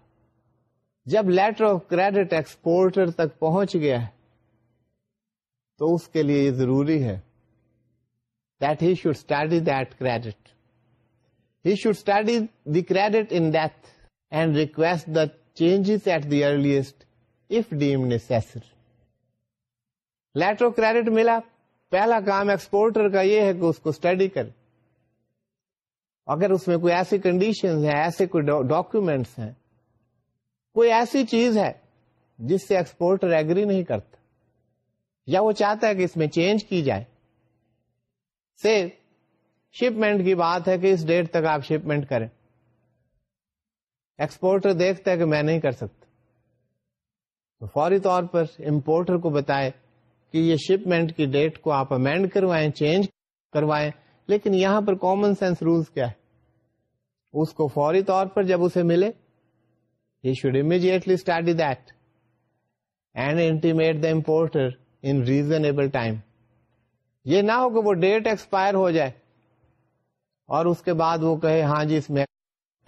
جب لیٹر آف کریڈٹ ایکسپورٹر تک پہنچ گیا ہے تو اس کے لیے یہ ضروری ہے that that he he should should study study credit the credit in death and request the changes at the earliest if deemed necessary letter of credit ملا پہلا کام ایکسپورٹر کا یہ ہے کہ اس کو اسٹڈی کر اگر اس میں کوئی ایسی کنڈیشن ایسے کوئی ڈاکومینٹس ہیں کوئی ایسی چیز ہے جس سے ایکسپورٹر ایگری نہیں کرتا یا وہ چاہتا ہے کہ اس میں چینج کی جائے سے شپمنٹ کی بات ہے کہ اس ڈیٹ تک آپ شپمنٹ کریں ایکسپورٹر دیکھتا ہے کہ میں نہیں کر سکتا تو فوری طور پر امپورٹر کو بتائے کہ یہ شپمنٹ کی ڈیٹ کو آپ امینڈ کروائیں چینج کروائیں لیکن یہاں پر کامن سینس رولز کیا ہے اس کو فوری طور پر جب اسے ملے he should immediately study that and intimate the importer in reasonable time. یہ نہ ہو کہ وہ ڈیٹ ایکسپائر ہو جائے اور اس کے بعد وہ کہے ہاں جی اس میں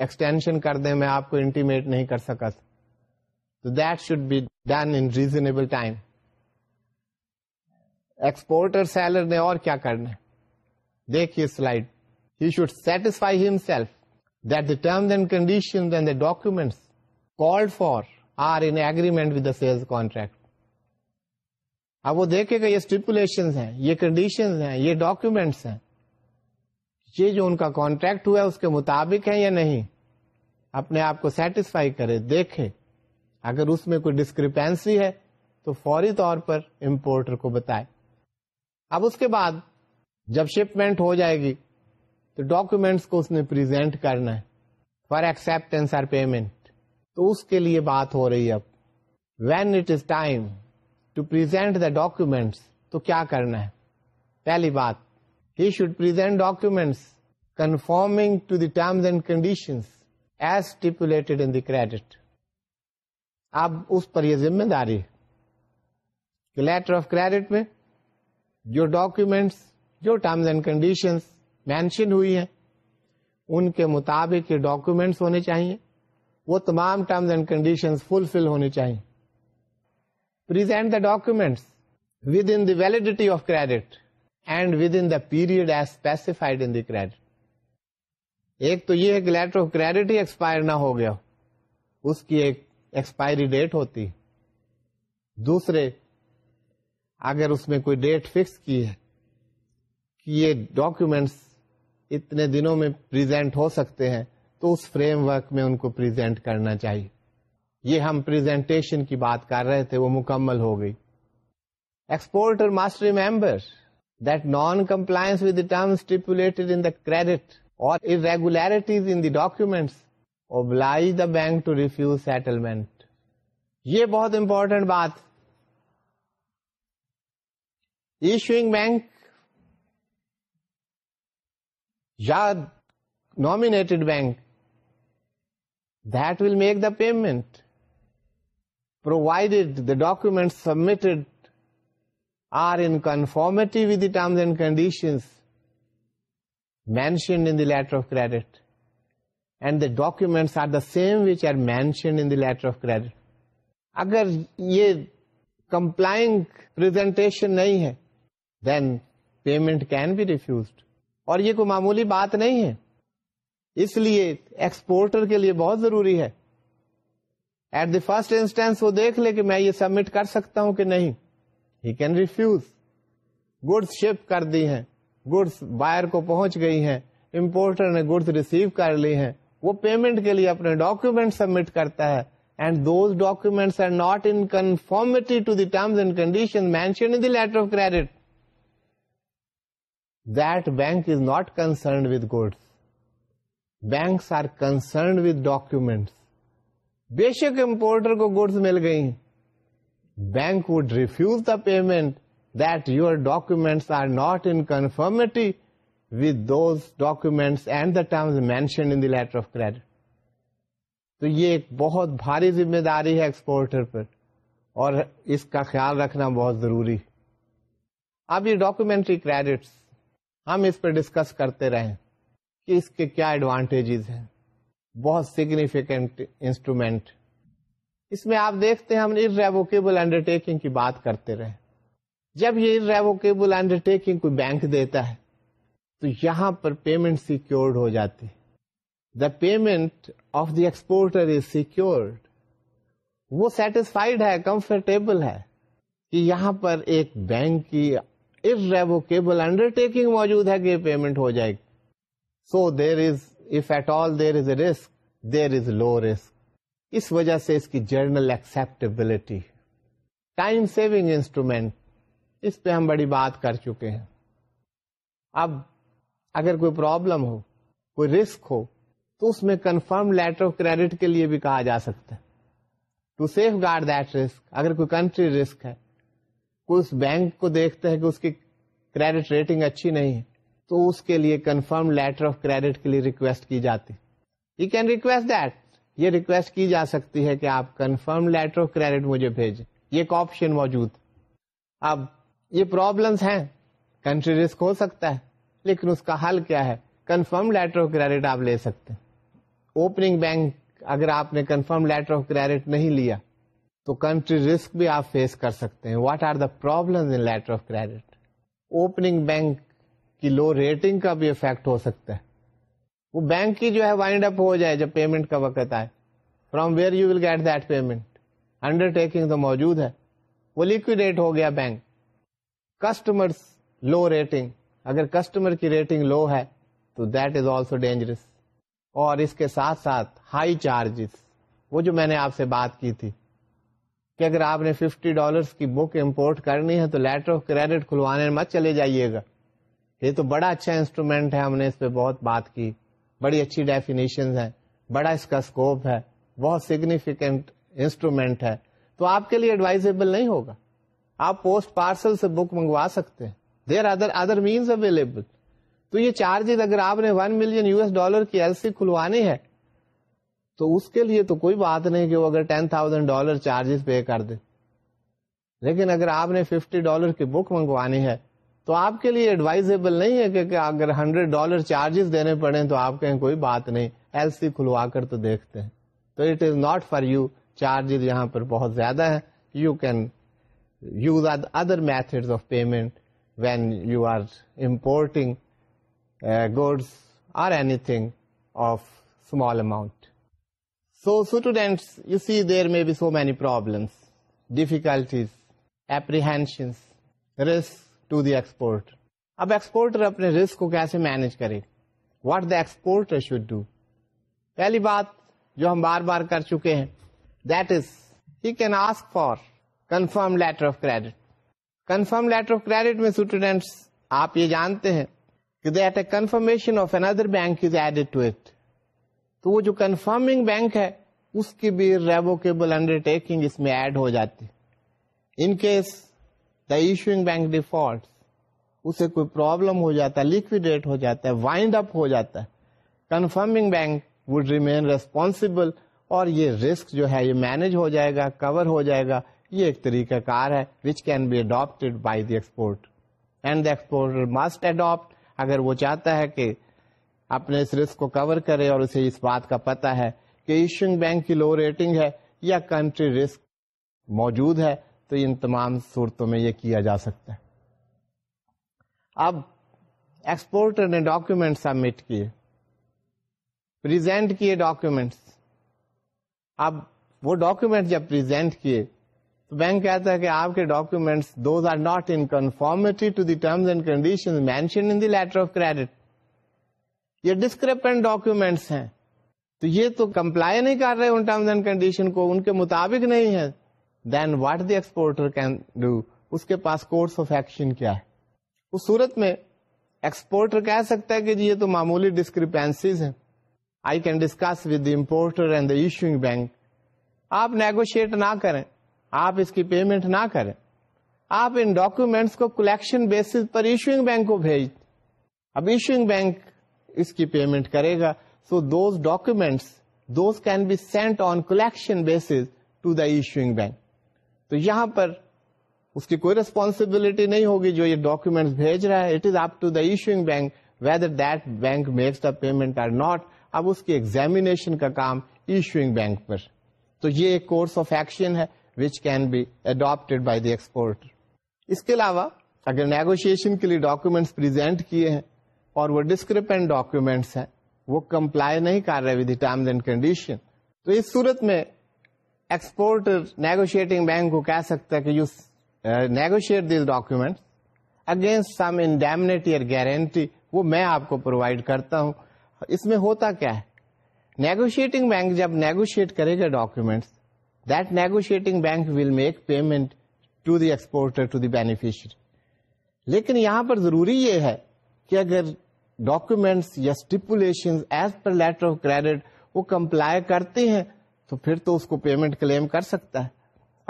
ایکسٹینشن کر دیں میں آپ کو انٹیمیٹ نہیں کر سکا تو that should be done in reasonable time exporter seller نے اور کیا کرنا ہے دیکھیے slide he should satisfy himself the terms and condition and the documents for are an agreement with the sales contract اب وہ دیکھے گا یہ اسٹیپولیشن ہیں یہ کنڈیشن ہیں یہ ڈاکیومینٹس ہیں یہ جو ان کا کانٹریکٹ ہوا اس کے مطابق ہے یا نہیں اپنے آپ کو سیٹسفائی کرے دیکھے اگر اس میں کوئی ڈسکریپینسی ہے تو فوری طور پر امپورٹر کو بتائے اب اس کے بعد جب شپمنٹ ہو جائے گی تو ڈاکومینٹس کو اس نے پرزینٹ کرنا ہے فار ایکسپٹینس آر پیمنٹ تو اس کے لیے بات ہو رہی ہے اب when it is time to present the documents تو کیا کرنا ہے پہلی بات he should present documents conforming to the terms and condition اب اس پر یہ ذمہ داری ہے لیٹر آف کریڈٹ میں جو ڈاکومینٹس جو ٹرمز اینڈ کنڈیشنس مینشن ہوئی ہیں ان کے مطابق یہ ڈاکومینٹس ہونے چاہیے وہ تمام ٹرمز اینڈ کنڈیشن فلفل ہونی چاہیے present the documents within the validity of credit and within the period as specified in the credit ایک تو یہ ہے کہ لیٹر آف کریڈٹ ہی ایکسپائر نہ ہو گیا اس کی ایک ایکسپائری ڈیٹ ہوتی دوسرے اگر اس میں کوئی ڈیٹ فکس کی ہے کہ یہ ڈاکومینٹس اتنے دنوں میں پریزینٹ ہو سکتے ہیں تو اس فریم ورک میں ان کو پریزنٹ کرنا چاہیے یہ ہم پریزنٹیشن کی بات کر رہے تھے وہ مکمل ہو گئی exporter must remember that non compliance with stipulated in the credit اور documents oblige the bank to refuse settlement یہ بہت امپورٹینٹ بات ایشوئنگ بینک یا nominated bank the will make the payment provided the document submitted are in conformity with condition mentioned in the letter of credit and the documents are the same which are mentioned letter of credit اگر یہ complying پر یہ کوئی معمولی بات نہیں ہے اس لیے exporter کے لیے بہت ضروری ہے ایٹ دی فرسٹ انسٹینس وہ دیکھ لے کہ میں یہ سبمٹ کر سکتا ہوں کہ نہیں he can refuse goods ship کر دی ہیں گڈس بائر کو پہنچ گئی ہیں امپورٹر نے گڈس ریسیو کر لی ہیں وہ پیمنٹ کے لیے اپنے ڈاکومینٹ سبمٹ کرتا ہے and those documents are not in to the terms and condition mention letter of credit that bank is not concerned with goods banks are concerned with documents بے شک امپورٹر کو goods مل گئی bank would refuse the payment that your documents are not in conformity with those documents and the terms mention in letter of credit تو یہ ایک بہت بھاری ذمہ داری ہے ایکسپورٹر پر اور اس کا خیال رکھنا بہت ضروری اب یہ ڈاکومینٹری کریڈٹس ہم اس پہ ڈسکس کرتے رہیں کہ اس کے کیا ایڈوانٹیجز ہیں بہت سگنیفیکینٹ انسٹرومینٹ اس میں آپ دیکھتے ہیں ہم ریووکیبل انڈر ٹیکنگ کی بات کرتے رہے جب یہ ریووکیبل انڈر ٹیکنگ کوئی بینک دیتا ہے تو یہاں پر پیمنٹ سیکورڈ ہو جاتی the payment of the exporter is secured وہ سیٹسفائڈ ہے کمفرٹیبل ہے کہ یہاں پر ایک بینک کی ریووکیبل انڈر ٹیکنگ موجود ہے کہ پیمنٹ ہو جائے گی so there is if at all there is a risk there is low risk اس وجہ سے اس کی general acceptability time saving instrument اس پہ ہم بڑی بات کر چکے ہیں اب اگر کوئی پرابلم ہو کوئی رسک ہو تو اس میں کنفرم لیٹر آف کریڈٹ کے لیے بھی کہا جا سکتا ہے to safeguard that risk اگر کوئی کنٹری رسک ہے کوئی اس بینک کو دیکھتے ہیں کہ اس کی کریڈٹ ریٹنگ اچھی نہیں ہے تو اس کے لیے کنفرم لیٹر آف کریڈٹ کے لیے ریکویسٹ کی جاتی یو کین ریکویسٹ دیٹ یہ ریکویسٹ کی جا سکتی ہے کہ آپ کنفرم لیٹر آف کریڈٹ مجھے بھیجیں یہ ایک آپشن موجود اب یہ پرابلمس ہیں کنٹری رسک ہو سکتا ہے لیکن اس کا حل کیا ہے کنفرم لیٹر آف کریڈٹ آپ لے سکتے اوپننگ بینک اگر آپ نے کنفرم لیٹر آف کریڈٹ نہیں لیا تو کنٹری رسک بھی آپ فیس کر سکتے ہیں what are the letter of credit opening bank کی لو ریٹنگ کا بھی افیکٹ ہو سکتا ہے وہ بینک کی جو ہے وائنڈ اپ ہو جائے جب پیمنٹ کا وقت آئے from where you will get that payment undertaking تو موجود ہے وہ لیکوڈیٹ ہو گیا بینک کسٹمر لو ریٹنگ اگر کسٹمر کی ریٹنگ لو ہے تو دیٹ از آلسو ڈینجرس اور اس کے ساتھ ساتھ ہائی چارجز وہ جو میں نے آپ سے بات کی تھی کہ اگر آپ نے ففٹی ڈالرس کی بک امپورٹ کرنی ہے تو لیٹر آف کریڈٹ کھلوانے مت چلے جائیے گا یہ تو بڑا اچھا انسٹرومینٹ ہے ہم نے اس پہ بہت بات کی بڑی اچھی ڈیفینیشن ہے بڑا اس کا اسکوپ ہے بہت سگنیفیکینٹ انسٹرومینٹ ہے تو آپ کے لیے ایڈوائزبل نہیں ہوگا آپ پوسٹ پارسل سے بک منگوا سکتے ہیں there other other means available تو یہ چارجز اگر آپ نے one million U S dollar کی ایل سی کھلوانی ہے تو اس کے لیے تو کوئی بات نہیں کہ وہ اگر ten thousand dollar charges pay کر دے لیکن اگر آپ نے ففٹی ڈالر کی بک منگوانی ہے تو آپ کے لیے ایڈوائزبل نہیں ہے کہ اگر ہنڈریڈ ڈالر چارجز دینے پڑے تو آپ کہیں کوئی بات نہیں ایل سی کھلوا کر تو دیکھتے ہیں تو it is not for you charges یہاں پر بہت زیادہ ہے you can use other method of payment when you are importing goods or anything of small amount so students you see there may be so many problems difficulties apprehensions risk to the export اب exporter اپنے risk کو کیسے manage کرے what the exporter should do پہلی بات جو ہم بار بار کر چکے ہیں that is he can ask for confirm letter of credit confirm letter of credit میں اسٹوڈینٹس آپ یہ جانتے ہیں کہ that a confirmation of another bank is added to it تو وہ جو کنفرمنگ بینک ہے اس کی بھی ریووکیبل انڈر ٹیکنگ اس میں ایڈ ہو جاتی in case issuing bank default اسے کوئی پرابلم ہو جاتا ہے لکوڈیٹ ہو جاتا ہے وائنڈ اپ ہو جاتا ہے confirming bank would remain responsible اور یہ رسک جو ہے یہ مینج ہو جائے گا کور ہو جائے گا یہ ایک طریقہ کار ہے which can be adapted by the export and the export must adapt اگر وہ چاہتا ہے کہ اپنے اس رسک کو کور کرے اور اسے اس بات کا پتا ہے کہ ایشوئنگ بینک کی لو ریٹنگ ہے یا کنٹری رسک موجود ہے تو ان تمام صورتوں میں یہ کیا جا سکتا ہے اب ایکسپورٹر نے ڈاکیومینٹ سبمٹ کیے پریزینٹ کیے ڈاکومینٹس اب وہ ڈاکومینٹ جب پریزینٹ کیے تو بینک کہتا ہے کہ آپ کے documents those are not in to the terms and condition mention in letter of credit یہ ڈسکرپنٹ ڈاکیومینٹس ہیں تو یہ تو کمپلائی نہیں کر رہے ان ٹرمز اینڈ کنڈیشن کو ان کے مطابق نہیں ہے then what the exporter can do اس کے پاس کورس آف ایکشن کیا ہے اس صورت میں ایکسپورٹر کہہ سکتا ہے کہ جی یہ تو معمولی ڈسکریپینسیز ہیں I can discuss with importer and the issuing bank آپ نیگوشیٹ نہ کریں آپ اس کی پیمنٹ نہ کریں آپ ان ڈاکومینٹس کو کلیکشن بیسس پر ایشوئنگ بینک کو بھیج اب ایشوئنگ بینک اس کی پیمنٹ کرے گا so those documents those can be sent on collection basis to the issuing bank تو یہاں پر اس کی کوئی ریسپانسبلٹی نہیں ہوگی جو یہ ڈاکومینٹ بھیج رہا ہے it is up to the issuing bank whether that bank makes the payment or not اب اس کی ایگزامیشن کا کام ایشوئنگ بینک پر تو یہ ایک کورس آف ایکشن ہے which can be adopted by the export اس کے علاوہ اگر نیگوشیشن کے لیے ڈاکومینٹس پرزینٹ کیے ہیں اور وہ ڈسکرپینٹ ڈاکومینٹس ہیں وہ کمپلائی نہیں کر رہے with the terms and condition تو اس صورت میں نیگوشیٹنگ بینک کو کہہ سکتا ہے کہ you negotiate these document against some in or guarantee وہ میں آپ کو پرووائڈ کرتا ہوں اس میں ہوتا کیا ہے نیگوشیٹنگ بینک جب نیگوشیٹ کرے گا documents that negotiating bank will make payment to the exporter to the beneficiary لیکن یہاں پر ضروری یہ ہے کہ اگر ڈاکومینٹس یا stipulation as per letter of credit وہ کمپلائی کرتے ہیں تو پھر تو اس کو پیمنٹ کلیم کر سکتا ہے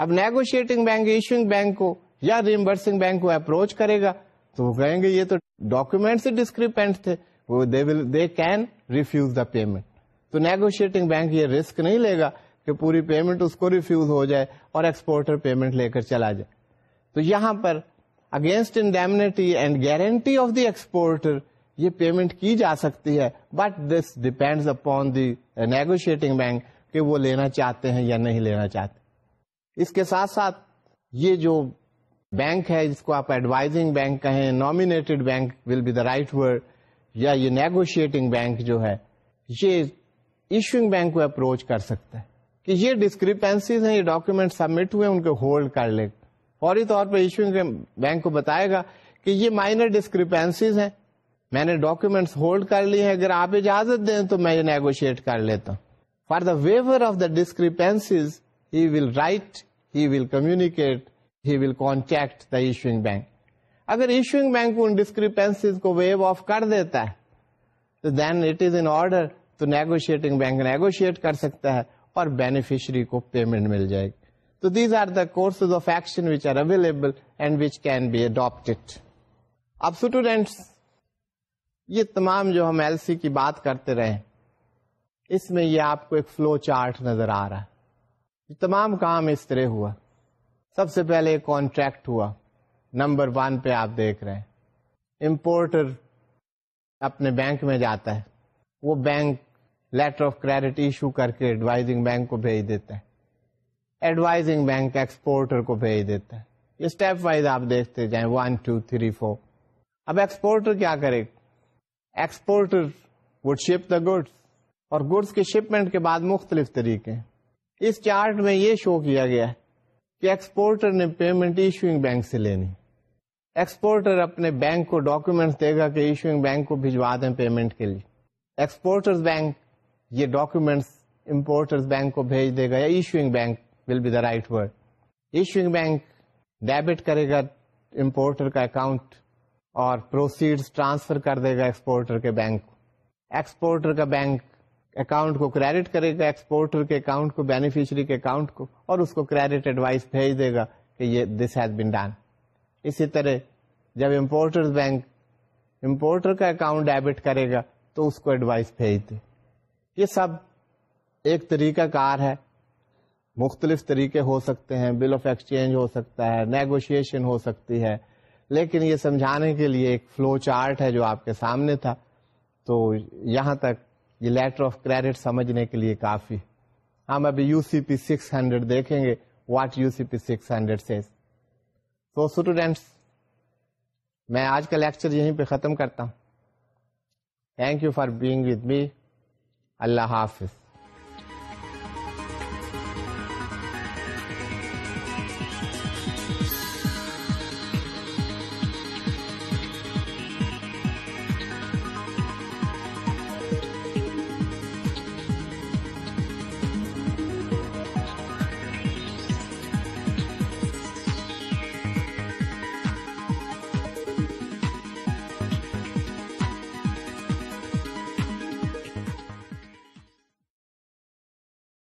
اب نیگوشیٹنگ بینک ایشوئنگ بینک کو یا ریمبرسنگ بینک کو اپروچ کرے گا تو وہ کہیں گے یہ تو ڈسکریپینٹ تھے وہ they they will can refuse the payment تو نیگوشیٹنگ بینک یہ رسک نہیں لے گا کہ پوری پیمنٹ اس کو ریفیوز ہو جائے اور ایکسپورٹر پیمنٹ لے کر چلا جائے تو یہاں پر against indemnity and guarantee of the exporter یہ پیمنٹ کی جا سکتی ہے but this depend upon the negotiating bank کہ وہ لینا چاہتے ہیں یا نہیں لینا چاہتے اس کے ساتھ ساتھ یہ جو بینک ہے جس کو آپ ایڈوائزنگ بینک کہیں nominated bank will be the right word یا یہ نیگوشیٹنگ بینک جو ہے یہ ایشوئنگ بینک کو اپروچ کر سکتا ہے کہ یہ ڈسکریپینسیز ہیں یہ ڈاکیومینٹ سبمٹ ہوئے ان کو ہولڈ کر لے فوری طور پہ ایشوئنگ بینک کو بتائے گا کہ یہ مائنر ڈسکریپینسیز ہیں میں نے ڈاکومینٹس ہولڈ کر لی ہیں اگر آپ اجازت دیں تو میں یہ نیگوشیٹ کر لیتا ہوں for the waiver of the discrepancies he will write he will in discrepancies کو دیتا ہے تو دین اٹ از آرڈر تو نیگوشیٹنگ بینک نیگوشیٹ کر سکتا ہے اور بینیفیشری کو پیمنٹ مل جائے گی تو these are the action which are available and which can be adapted اب اسٹوڈینٹس یہ تمام جو ہم ایل سی کی بات کرتے رہے اس میں یہ آپ کو ایک فلو چارٹ نظر آ رہا ہے تمام کام اس طرح ہوا سب سے پہلے ایک کانٹریکٹ ہوا نمبر ون پہ آپ دیکھ رہے ہیں امپورٹر اپنے بینک میں جاتا ہے وہ bank letter of credit issue کر کے ایڈوائزنگ بینک کو بھیج دیتا ہے ایڈوائزنگ بینک ایکسپورٹر کو بھیج دیتا ہے یہ اسٹیپ وائز آپ دیکھتے جائیں ون ٹو تھری فور اب ایکسپورٹر کیا کرے exporter would ship the goods اور گڈس کے شپمنٹ کے بعد مختلف طریقے اس چارٹ میں یہ شو کیا گیا ہے کہ ایکسپورٹر نے پیمنٹ ایشوئنگ بینک سے لینی ایکسپورٹر اپنے بینک کو ڈاکومینٹس دے گا کہ ایشوئنگ بینک کو بھجوا دیں پیمنٹ کے لیے ایکسپورٹر بینک یہ ڈاکومینٹس امپورٹر بینک کو بھیج دے گا یا issuing bank will be the right word issuing bank debit کرے گا امپورٹر کا اکاؤنٹ اور پروسیڈ ٹرانسفر کر دے گا ایکسپورٹر کے بینک کو ایکسپورٹر کا بینک اکاؤنٹ کو کریڈٹ کرے گا ایکسپورٹر کے اکاؤنٹ کو بینیفیشری کے اکاؤنٹ کو اور اس کو کریڈٹ ایڈوائس بھیج دے گا کہ یہ دس ہیز بن ڈن اسی طرح جب امپورٹر بینک امپورٹر کا اکاؤنٹ ڈیبٹ کرے گا تو اس کو ایڈوائس بھیج دے یہ سب ایک طریقہ کار ہے مختلف طریقے ہو سکتے ہیں بل آف ایکسچینج ہو سکتا ہے نیگوشیشن ہو سکتی ہے لیکن یہ سمجھانے کے لیے ایک فلو چارٹ ہے جو آپ کے سامنے تھا تو یہاں تک یہ لیٹر آف کریڈٹ سمجھنے کے لیے کافی ہم ابھی U C P six hundred دیکھیں گے what U C P six hundred سے آج کا لیکچر یہیں پہ ختم کرتا ہوں thank you for being with me اللہ حافظ